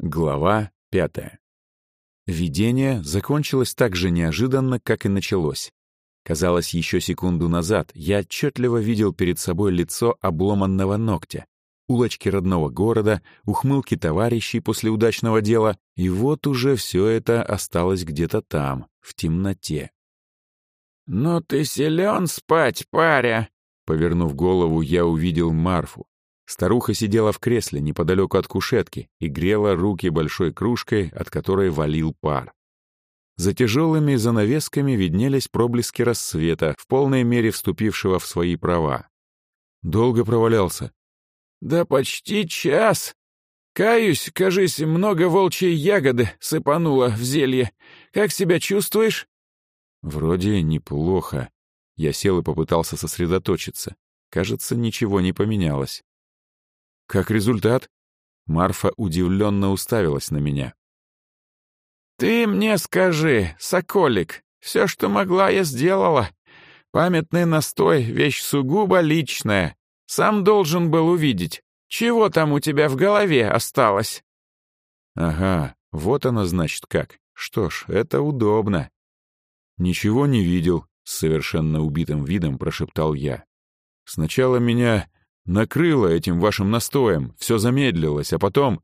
Глава пятая. Видение закончилось так же неожиданно, как и началось. Казалось, еще секунду назад я отчетливо видел перед собой лицо обломанного ногтя, улочки родного города, ухмылки товарищей после удачного дела, и вот уже все это осталось где-то там, в темноте. «Ну ты силен спать, паря!» Повернув голову, я увидел Марфу, Старуха сидела в кресле неподалеку от кушетки и грела руки большой кружкой, от которой валил пар. За тяжелыми занавесками виднелись проблески рассвета, в полной мере вступившего в свои права. Долго провалялся. «Да почти час. Каюсь, кажись, много волчьей ягоды сыпануло в зелье. Как себя чувствуешь?» «Вроде неплохо». Я сел и попытался сосредоточиться. Кажется, ничего не поменялось. Как результат? Марфа удивленно уставилась на меня. «Ты мне скажи, соколик, все, что могла, я сделала. Памятный настой — вещь сугубо личная. Сам должен был увидеть. Чего там у тебя в голове осталось?» «Ага, вот оно значит как. Что ж, это удобно». «Ничего не видел», — с совершенно убитым видом прошептал я. «Сначала меня Накрыло этим вашим настоем, все замедлилось, а потом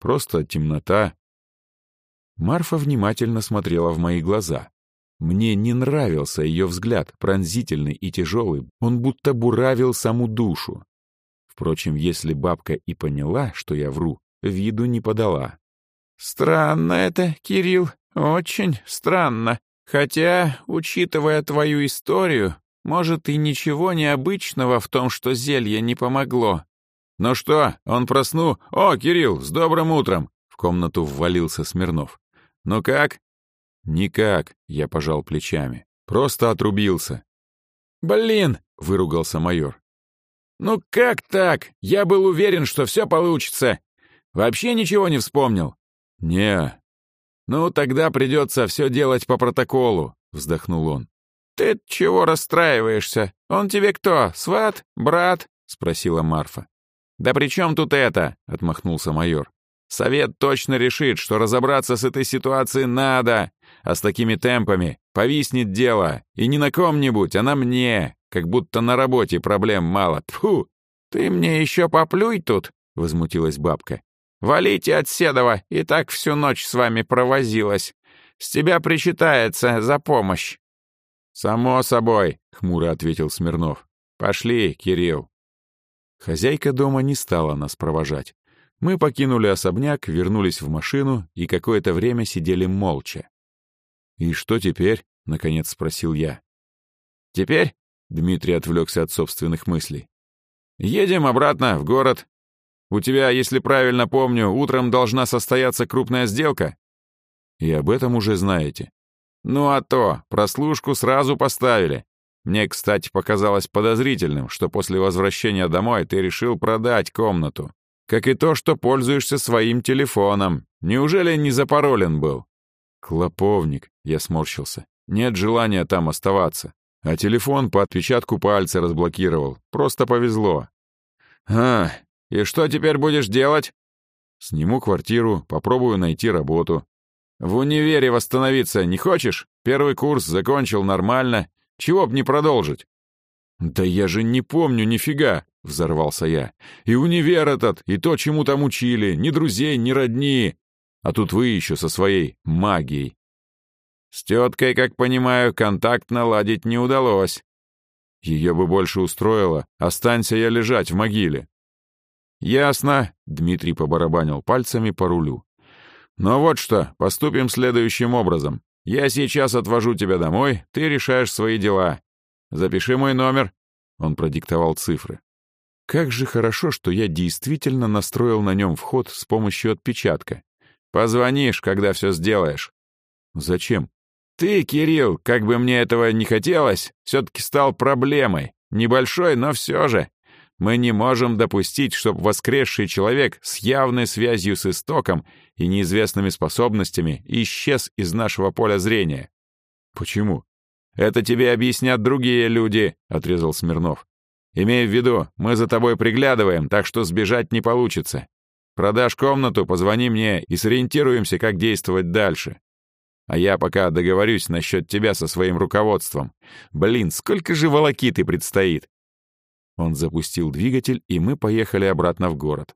просто темнота. Марфа внимательно смотрела в мои глаза. Мне не нравился ее взгляд, пронзительный и тяжелый, он будто буравил саму душу. Впрочем, если бабка и поняла, что я вру, виду не подала. «Странно это, Кирилл, очень странно. Хотя, учитывая твою историю, может, и ничего необычного в том, что зелье не помогло. «Ну что, он проснул? О, Кирилл, с добрым утром!» В комнату ввалился Смирнов. «Ну как?» «Никак», — я пожал плечами. «Просто отрубился». «Блин!» — выругался майор. «Ну как так? Я был уверен, что все получится. Вообще ничего не вспомнил?» «Не». «Ну, тогда придется все делать по протоколу», — вздохнул он. «Ты чего расстраиваешься? Он тебе кто, сват? Брат?» — спросила Марфа. «Да при чем тут это?» — отмахнулся майор. «Совет точно решит, что разобраться с этой ситуацией надо, а с такими темпами повиснет дело, и не на ком-нибудь, а на мне, как будто на работе проблем мало. Тьфу! Ты мне еще поплюй тут!» — возмутилась бабка. «Валите от Седова, и так всю ночь с вами провозилась. С тебя причитается за помощь». «Само собой», — хмуро ответил Смирнов. «Пошли, Кирилл». Хозяйка дома не стала нас провожать. Мы покинули особняк, вернулись в машину и какое-то время сидели молча. «И что теперь?» — наконец спросил я. «Теперь?» — Дмитрий отвлекся от собственных мыслей. «Едем обратно, в город. У тебя, если правильно помню, утром должна состояться крупная сделка?» «И об этом уже знаете». «Ну а то, прослушку сразу поставили. Мне, кстати, показалось подозрительным, что после возвращения домой ты решил продать комнату. Как и то, что пользуешься своим телефоном. Неужели не запаролен был?» «Клоповник», — я сморщился. «Нет желания там оставаться. А телефон по отпечатку пальца разблокировал. Просто повезло». «А, и что теперь будешь делать?» «Сниму квартиру, попробую найти работу. В универе восстановиться не хочешь? Первый курс закончил нормально. Чего б не продолжить?» «Да я же не помню нифига!» — взорвался я. «И универ этот, и то, чему там учили, ни друзей, ни родни. А тут вы еще со своей магией». «С теткой, как понимаю, контакт наладить не удалось». «Ее бы больше устроило. Останься я лежать в могиле». «Ясно», — Дмитрий побарабанил пальцами по рулю. «Ну вот что, поступим следующим образом. Я сейчас отвожу тебя домой, ты решаешь свои дела. Запиши мой номер». Он продиктовал цифры. Как же хорошо, что я действительно настроил на нем вход с помощью отпечатка. Позвонишь, когда все сделаешь. Зачем? Ты, Кирилл, как бы мне этого не хотелось, все-таки стал проблемой. Небольшой, но все же. Мы не можем допустить, чтобы воскресший человек с явной связью с истоком и неизвестными способностями исчез из нашего поля зрения. Почему? Это тебе объяснят другие люди, отрезал Смирнов. Имей в виду, мы за тобой приглядываем, так что сбежать не получится. Продашь комнату, позвони мне и сориентируемся, как действовать дальше. А я пока договорюсь насчет тебя со своим руководством. Блин, сколько же волокиты предстоит!» Он запустил двигатель, и мы поехали обратно в город.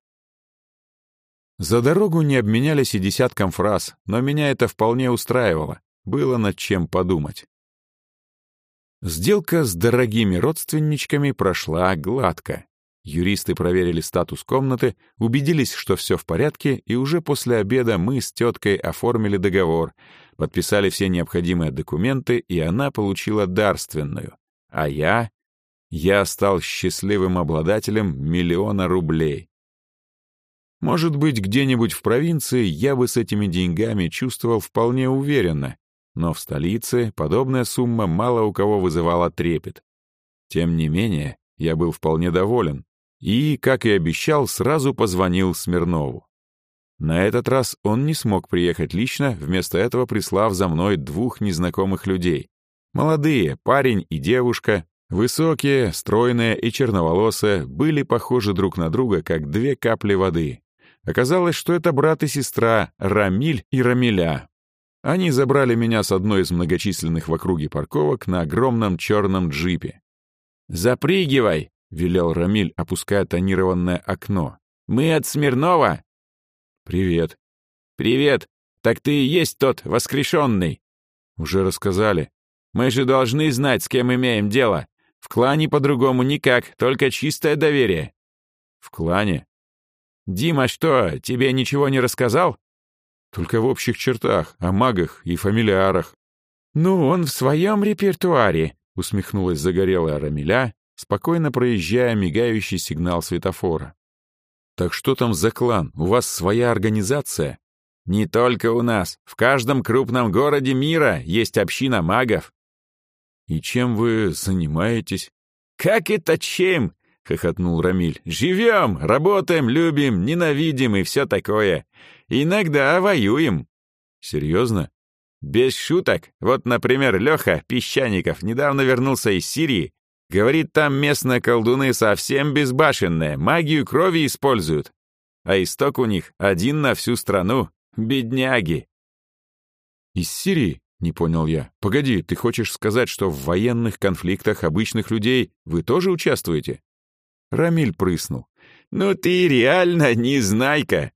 За дорогу не обменялись и десятком фраз, но меня это вполне устраивало. Было над чем подумать. Сделка с дорогими родственничками прошла гладко. Юристы проверили статус комнаты, убедились, что все в порядке, и уже после обеда мы с теткой оформили договор, подписали все необходимые документы, и она получила дарственную. А я... Я стал счастливым обладателем миллиона рублей. Может быть, где-нибудь в провинции я бы с этими деньгами чувствовал вполне уверенно, но в столице подобная сумма мало у кого вызывала трепет. Тем не менее, я был вполне доволен, и, как и обещал, сразу позвонил Смирнову. На этот раз он не смог приехать лично, вместо этого прислав за мной двух незнакомых людей. Молодые, парень и девушка, высокие, стройные и черноволосые, были похожи друг на друга, как две капли воды. Оказалось, что это брат и сестра, Рамиль и Рамиля. Они забрали меня с одной из многочисленных в округе парковок на огромном черном джипе. «Запрыгивай!» — велел Рамиль, опуская тонированное окно. «Мы от Смирнова!» «Привет». «Привет! Так ты и есть тот воскрешенный!» «Уже рассказали. Мы же должны знать, с кем имеем дело. В клане по-другому никак, только чистое доверие». «В клане?» «Дима что, тебе ничего не рассказал?» «Только в общих чертах, о магах и фамилиарах». «Ну, он в своем репертуаре», — усмехнулась загорелая Рамиля, спокойно проезжая мигающий сигнал светофора. «Так что там за клан? У вас своя организация?» «Не только у нас. В каждом крупном городе мира есть община магов». «И чем вы занимаетесь?» «Как это чем?» — хохотнул Рамиль. «Живем, работаем, любим, ненавидим и все такое. Иногда воюем». «Серьезно?» «Без шуток. Вот, например, Леха Песчаников недавно вернулся из Сирии Говорит, там местные колдуны совсем безбашенные, магию крови используют. А исток у них один на всю страну. Бедняги. Из Сирии? Не понял я. Погоди, ты хочешь сказать, что в военных конфликтах обычных людей вы тоже участвуете? Рамиль прыснул. Ну ты реально незнайка.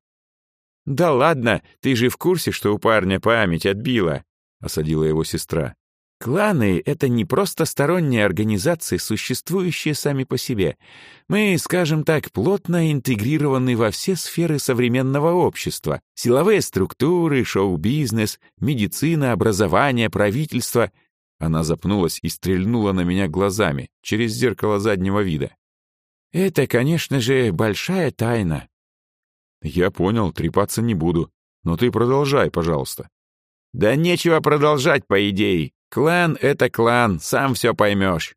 Да ладно, ты же в курсе, что у парня память отбила, осадила его сестра. Кланы — это не просто сторонние организации, существующие сами по себе. Мы, скажем так, плотно интегрированы во все сферы современного общества. Силовые структуры, шоу-бизнес, медицина, образование, правительство. Она запнулась и стрельнула на меня глазами через зеркало заднего вида. Это, конечно же, большая тайна. Я понял, трепаться не буду. Но ты продолжай, пожалуйста. Да нечего продолжать, по идее. Клан — это клан, сам все поймешь.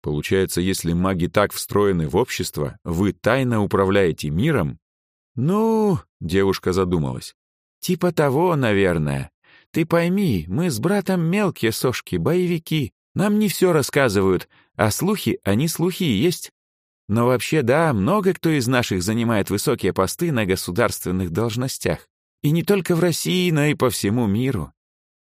Получается, если маги так встроены в общество, вы тайно управляете миром? Ну, девушка задумалась. Типа того, наверное. Ты пойми, мы с братом мелкие сошки, боевики. Нам не все рассказывают, а слухи, они слухи и есть. Но вообще, да, много кто из наших занимает высокие посты на государственных должностях. И не только в России, но и по всему миру.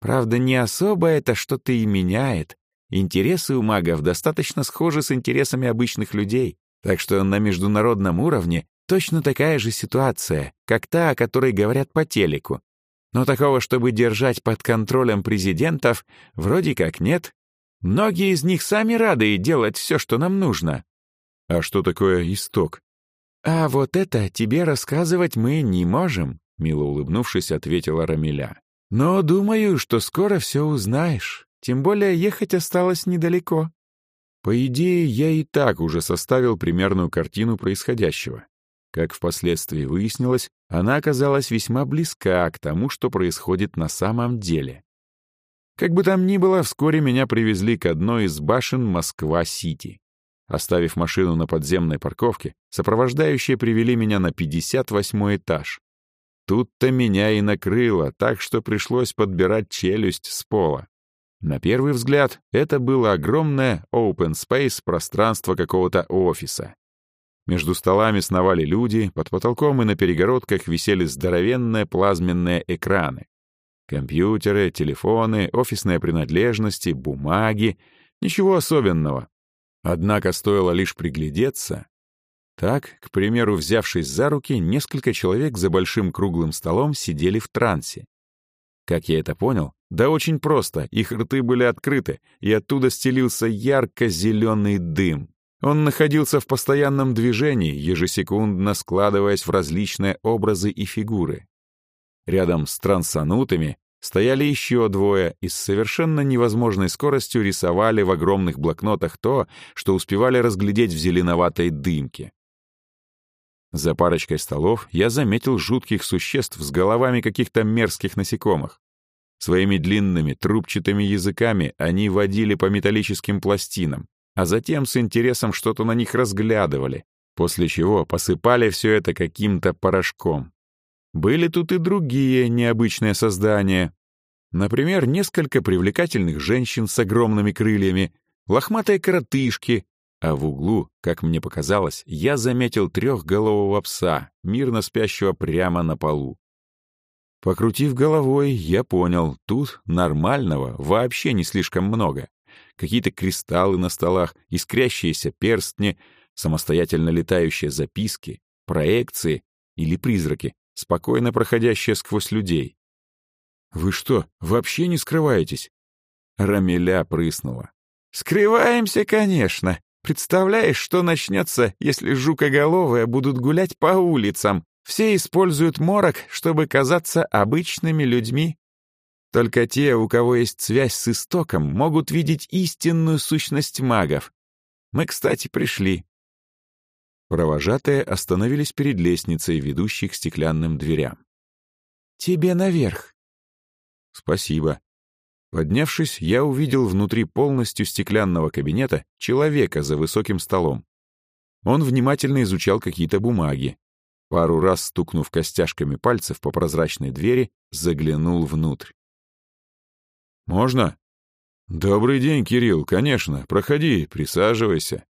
Правда, не особо это что-то и меняет. Интересы у магов достаточно схожи с интересами обычных людей, так что на международном уровне точно такая же ситуация, как та, о которой говорят по телеку. Но такого, чтобы держать под контролем президентов, вроде как нет. Многие из них сами рады делать все, что нам нужно. А что такое исток? А вот это тебе рассказывать мы не можем, мило улыбнувшись, ответила Рамиля. Но думаю, что скоро все узнаешь. Тем более ехать осталось недалеко. По идее, я и так уже составил примерную картину происходящего. Как впоследствии выяснилось, она оказалась весьма близка к тому, что происходит на самом деле. Как бы там ни было, вскоре меня привезли к одной из башен Москва-Сити. Оставив машину на подземной парковке, сопровождающие привели меня на 58 этаж. Тут-то меня и накрыло, так что пришлось подбирать челюсть с пола. На первый взгляд, это было огромное open space пространство какого-то офиса. Между столами сновали люди, под потолком и на перегородках висели здоровенные плазменные экраны. Компьютеры, телефоны, офисные принадлежности, бумаги. Ничего особенного. Однако стоило лишь приглядеться. Так, к примеру, взявшись за руки, несколько человек за большим круглым столом сидели в трансе. Как я это понял? Да очень просто, их рты были открыты, и оттуда стелился ярко-зеленый дым. Он находился в постоянном движении, ежесекундно складываясь в различные образы и фигуры. Рядом с трансанутами стояли еще двое и с совершенно невозможной скоростью рисовали в огромных блокнотах то, что успевали разглядеть в зеленоватой дымке. За парочкой столов я заметил жутких существ с головами каких-то мерзких насекомых. Своими длинными трубчатыми языками они водили по металлическим пластинам, а затем с интересом что-то на них разглядывали, после чего посыпали все это каким-то порошком. Были тут и другие необычные создания. Например, несколько привлекательных женщин с огромными крыльями, лохматые коротышки, а в углу, как мне показалось, я заметил трехголового пса, мирно спящего прямо на полу. Покрутив головой, я понял, тут нормального вообще не слишком много. Какие-то кристаллы на столах, искрящиеся перстни, самостоятельно летающие записки, проекции или призраки, спокойно проходящие сквозь людей. «Вы что, вообще не скрываетесь?» Рамиля прыснула. «Скрываемся, конечно. Представляешь, что начнется, если жукоголовые будут гулять по улицам? Все используют морок, чтобы казаться обычными людьми. Только те, у кого есть связь с истоком, могут видеть истинную сущность магов. Мы, кстати, пришли. Провожатые остановились перед лестницей, ведущей к стеклянным дверям. «Тебе наверх». «Спасибо». Поднявшись, я увидел внутри полностью стеклянного кабинета человека за высоким столом. Он внимательно изучал какие-то бумаги. Пару раз стукнув костяшками пальцев по прозрачной двери, заглянул внутрь. «Можно?» «Добрый день, Кирилл, конечно. Проходи, присаживайся».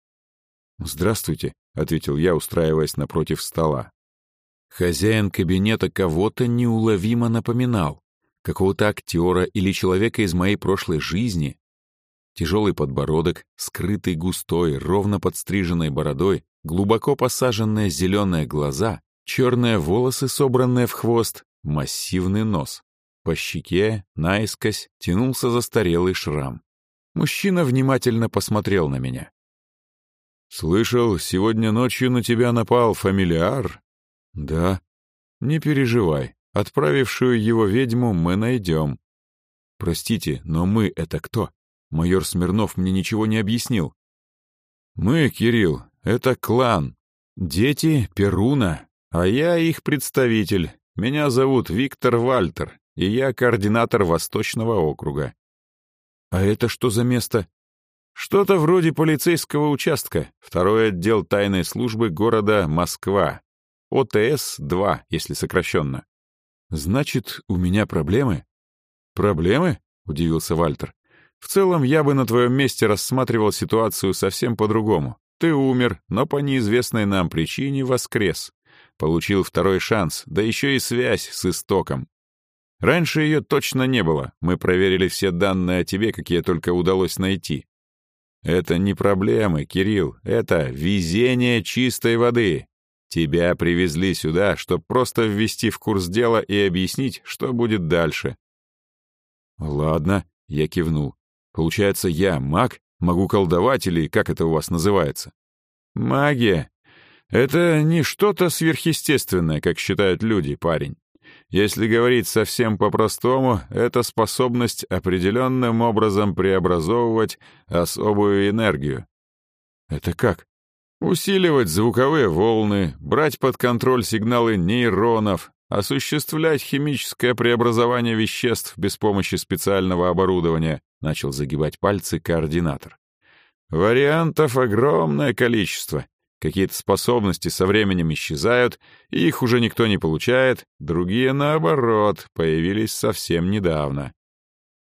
«Здравствуйте», — ответил я, устраиваясь напротив стола. Хозяин кабинета кого-то неуловимо напоминал. Какого-то актера или человека из моей прошлой жизни. Тяжелый подбородок, скрытый густой, ровно подстриженной бородой, глубоко посаженные зеленые глаза, черные волосы, собранные в хвост, массивный нос. По щеке, наискось, тянулся застарелый шрам. Мужчина внимательно посмотрел на меня. «Слышал, сегодня ночью на тебя напал фамилиар?» «Да». «Не переживай, отправившую его ведьму мы найдем». «Простите, но мы — это кто? Майор Смирнов мне ничего не объяснил». «Мы, Кирилл, это клан. Дети Перуна, а я их представитель. Меня зовут Виктор Вальтер, и я координатор Восточного округа». «А это что за место?» Что-то вроде полицейского участка, второй отдел тайной службы города Москва. ОТС-2, если сокращенно. Значит, у меня проблемы? Проблемы? Удивился Вальтер. В целом, я бы на твоем месте рассматривал ситуацию совсем по-другому. Ты умер, но по неизвестной нам причине воскрес. Получил второй шанс, да еще и связь с истоком. Раньше ее точно не было. Мы проверили все данные о тебе, какие только удалось найти. Это не проблемы, Кирилл, это везение чистой воды. Тебя привезли сюда, чтобы просто ввести в курс дела и объяснить, что будет дальше. Ладно, я кивнул. Получается, я маг, могу колдовать или как это у вас называется? Магия. Это не что-то сверхъестественное, как считают люди, парень. Если говорить совсем по-простому, это способность определенным образом преобразовывать особую энергию. Это как? Усиливать звуковые волны, брать под контроль сигналы нейронов, осуществлять химическое преобразование веществ без помощи специального оборудования, начал загибать пальцы координатор. Вариантов огромное количество, Какие-то способности со временем исчезают, и их уже никто не получает, другие, наоборот, появились совсем недавно.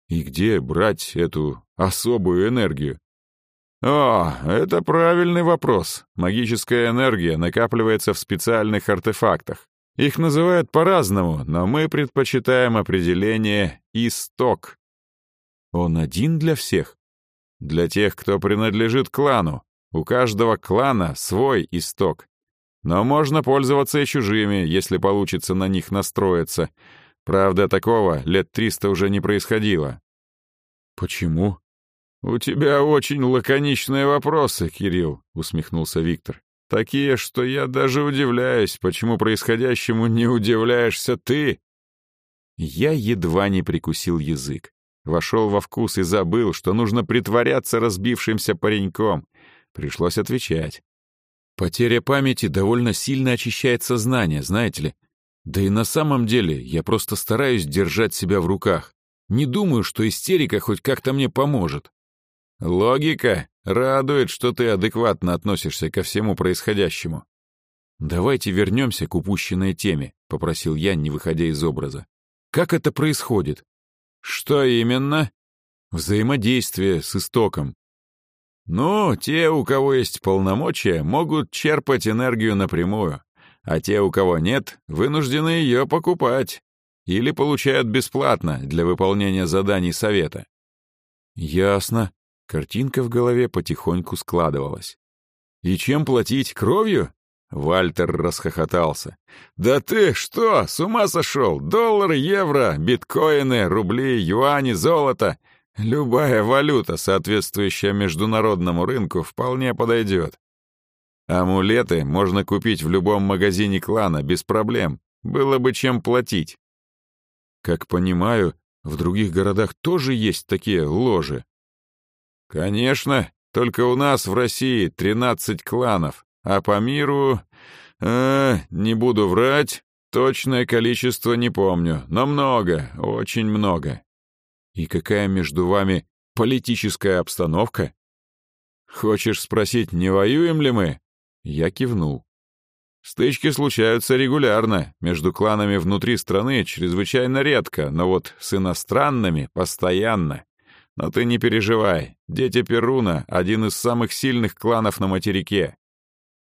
И где брать эту особую энергию? О, это правильный вопрос. Магическая энергия накапливается в специальных артефактах. Их называют по-разному, но мы предпочитаем определение «исток». Он один для всех? Для тех, кто принадлежит клану. У каждого клана свой исток. Но можно пользоваться и чужими, если получится на них настроиться. Правда, такого лет триста уже не происходило. «Почему?» «У тебя очень лаконичные вопросы, Кирилл», — усмехнулся Виктор. «Такие, что я даже удивляюсь, почему происходящему не удивляешься ты». Я едва не прикусил язык. Вошел во вкус и забыл, что нужно притворяться разбившимся пареньком. Пришлось отвечать. Потеря памяти довольно сильно очищает сознание, знаете ли. Да и на самом деле я просто стараюсь держать себя в руках. Не думаю, что истерика хоть как-то мне поможет. Логика радует, что ты адекватно относишься ко всему происходящему. «Давайте вернемся к упущенной теме», — попросил я, не выходя из образа. «Как это происходит?» «Что именно?» «Взаимодействие с истоком. Ну, те, у кого есть полномочия, могут черпать энергию напрямую, а те, у кого нет, вынуждены ее покупать или получают бесплатно для выполнения заданий совета. Ясно. Картинка в голове потихоньку складывалась. И чем платить? Кровью? Вальтер расхохотался. «Да ты что, с ума сошел? Доллары, евро, биткоины, рубли, юани, золото. Любая валюта, соответствующая международному рынку, вполне подойдет. Амулеты можно купить в любом магазине клана без проблем. Было бы чем платить. Как понимаю, в других городах тоже есть такие ложи. Конечно, только у нас в России 13 кланов, а по миру... Э, не буду врать, точное количество не помню, но много, очень много. И какая между вами политическая обстановка? Хочешь спросить, не воюем ли мы? Я кивнул. Стычки случаются регулярно, между кланами внутри страны чрезвычайно редко, но вот с иностранными — постоянно. Но ты не переживай, дети Перуна — один из самых сильных кланов на материке.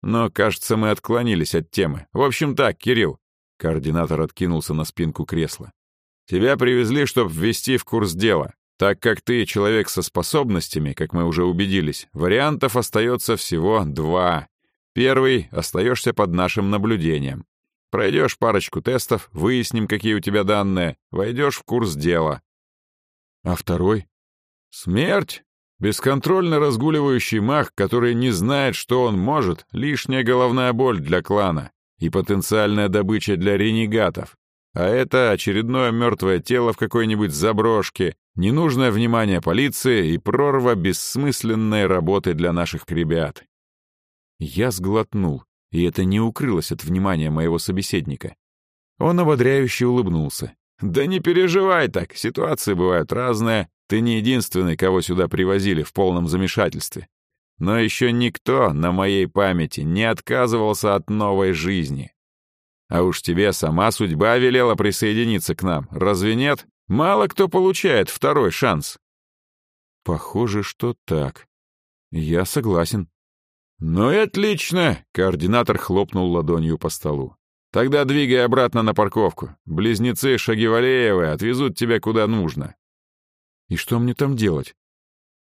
Но, кажется, мы отклонились от темы. В общем так, Кирилл. Координатор откинулся на спинку кресла. Тебя привезли, чтобы ввести в курс дела. Так как ты человек со способностями, как мы уже убедились, вариантов остается всего два. Первый — остаешься под нашим наблюдением. Пройдешь парочку тестов, выясним, какие у тебя данные, войдешь в курс дела. А второй? Смерть. Бесконтрольно разгуливающий маг, который не знает, что он может, лишняя головная боль для клана и потенциальная добыча для ренегатов. А это очередное мертвое тело в какой-нибудь заброшке, ненужное внимание полиции и прорва бессмысленной работы для наших ребят. Я сглотнул, и это не укрылось от внимания моего собеседника. Он ободряюще улыбнулся. «Да не переживай так, ситуации бывают разные. Ты не единственный, кого сюда привозили в полном замешательстве. Но еще никто на моей памяти не отказывался от новой жизни. А уж тебе сама судьба велела присоединиться к нам, разве нет? Мало кто получает второй шанс». «Похоже, что так. Я согласен». «Ну и отлично!» — координатор хлопнул ладонью по столу. «Тогда двигай обратно на парковку. Близнецы Шагивалеевы отвезут тебя куда нужно». «И что мне там делать?»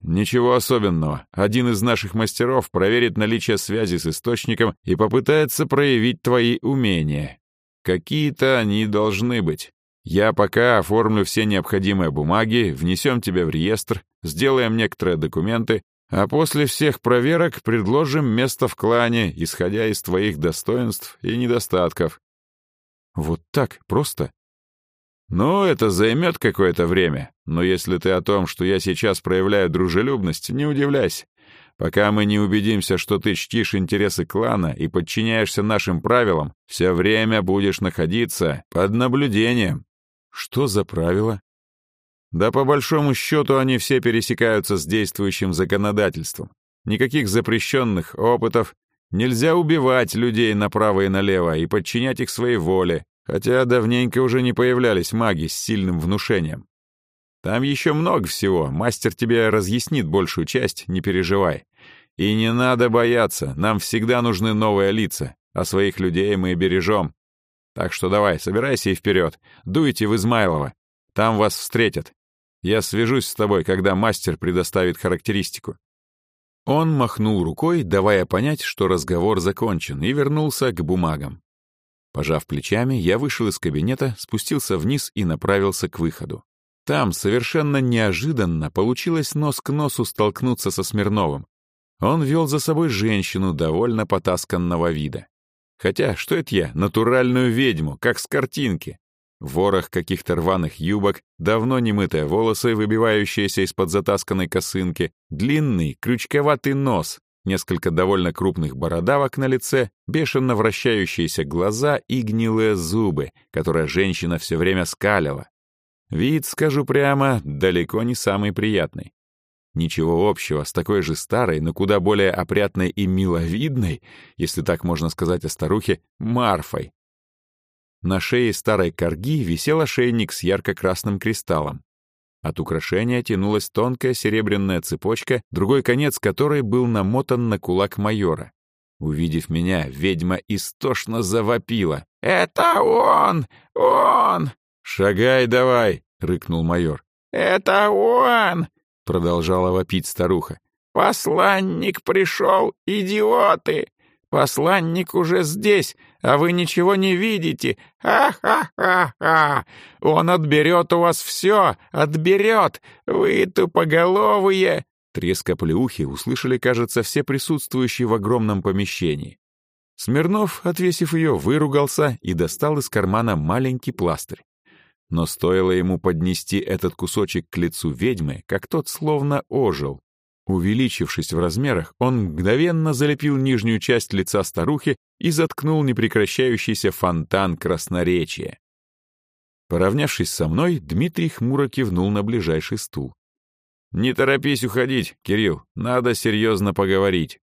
«Ничего особенного. Один из наших мастеров проверит наличие связи с источником и попытается проявить твои умения. Какие-то они должны быть. Я пока оформлю все необходимые бумаги, внесем тебя в реестр, сделаем некоторые документы, а после всех проверок предложим место в клане, исходя из твоих достоинств и недостатков». «Вот так просто?» «Ну, это займет какое-то время, но если ты о том, что я сейчас проявляю дружелюбность, не удивляйся. Пока мы не убедимся, что ты чтишь интересы клана и подчиняешься нашим правилам, все время будешь находиться под наблюдением». «Что за правила?» «Да по большому счету они все пересекаются с действующим законодательством. Никаких запрещенных опытов, Нельзя убивать людей направо и налево и подчинять их своей воле, хотя давненько уже не появлялись маги с сильным внушением. Там еще много всего, мастер тебе разъяснит большую часть, не переживай. И не надо бояться, нам всегда нужны новые лица, а своих людей мы бережем. Так что давай, собирайся и вперед. Дуйте в Измайлово. Там вас встретят. Я свяжусь с тобой, когда мастер предоставит характеристику». Он махнул рукой, давая понять, что разговор закончен, и вернулся к бумагам. Пожав плечами, я вышел из кабинета, спустился вниз и направился к выходу. Там совершенно неожиданно получилось нос к носу столкнуться со Смирновым. Он вел за собой женщину довольно потасканного вида. Хотя, что это я, натуральную ведьму, как с картинки. Ворох каких-то рваных юбок, давно немытые волосы, выбивающиеся из-под затасканной косынки, длинный, крючковатый нос, несколько довольно крупных бородавок на лице, бешено вращающиеся глаза и гнилые зубы, которые женщина все время скалила. Вид, скажу прямо, далеко не самый приятный. Ничего общего с такой же старой, но куда более опрятной и миловидной, если так можно сказать о старухе, Марфой. На шее старой корги висел ошейник с ярко-красным кристаллом. От украшения тянулась тонкая серебряная цепочка, другой конец которой был намотан на кулак майора. Увидев меня, ведьма истошно завопила. «Это он! Он!» «Шагай давай!» — рыкнул майор. «Это он!» — продолжала вопить старуха. «Посланник пришел, идиоты! Посланник уже здесь, а вы ничего не видите! Ха-ха-ха-ха! Он отберет у вас все, отберет! Вы тупоголовые!» Треск услышали, кажется, все присутствующие в огромном помещении. Смирнов, отвесив ее, выругался и достал из кармана маленький пластырь. Но стоило ему поднести этот кусочек к лицу ведьмы, как тот словно ожил. Увеличившись в размерах, он мгновенно залепил нижнюю часть лица старухи и заткнул непрекращающийся фонтан красноречия. Поравнявшись со мной, Дмитрий хмуро кивнул на ближайший стул. «Не торопись уходить, Кирилл, надо серьезно поговорить».